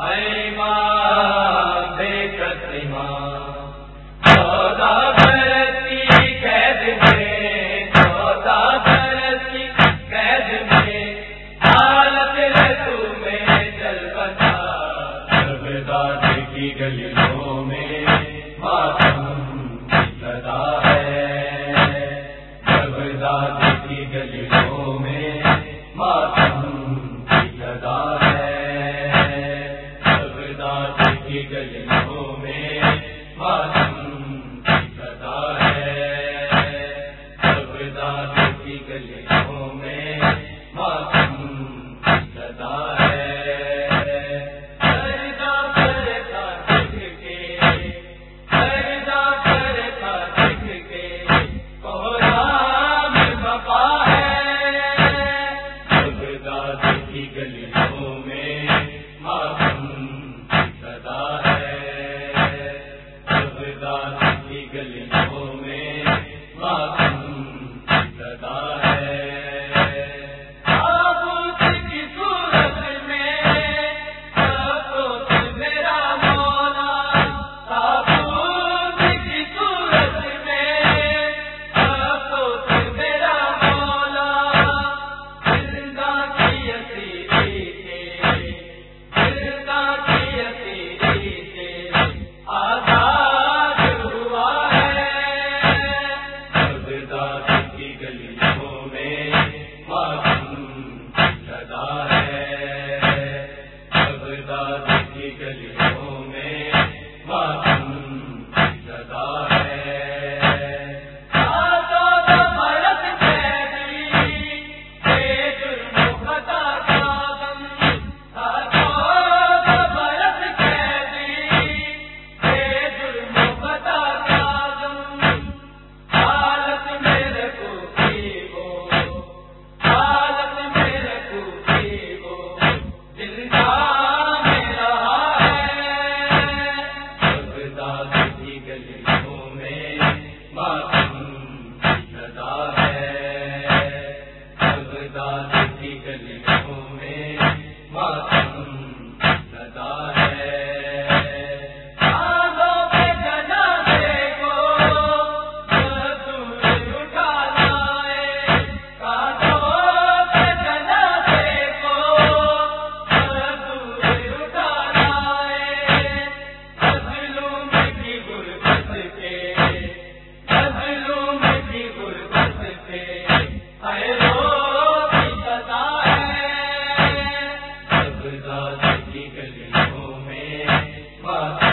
اے کی گلیوں میں میں کا گلی میں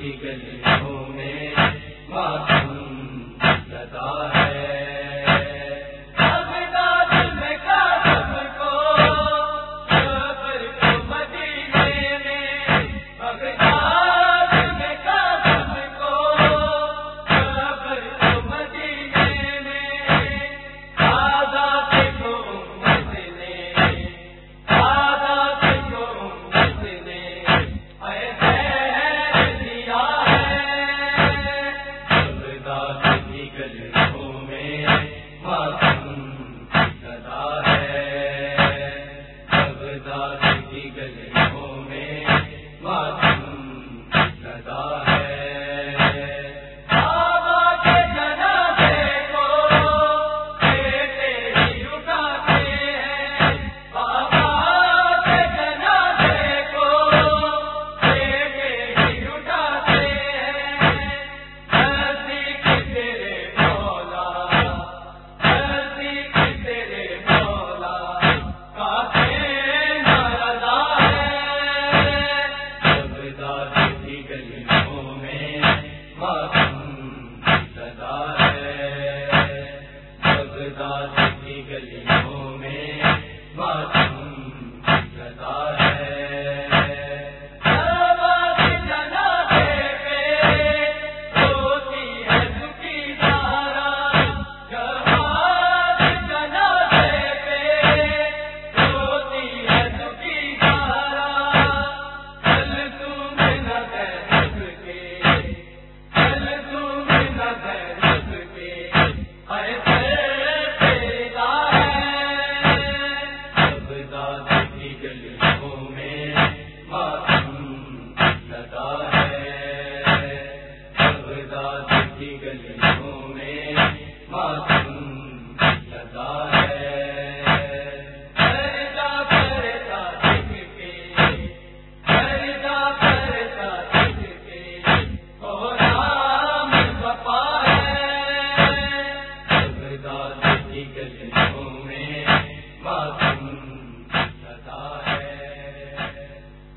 گلیوں میں بات آزادی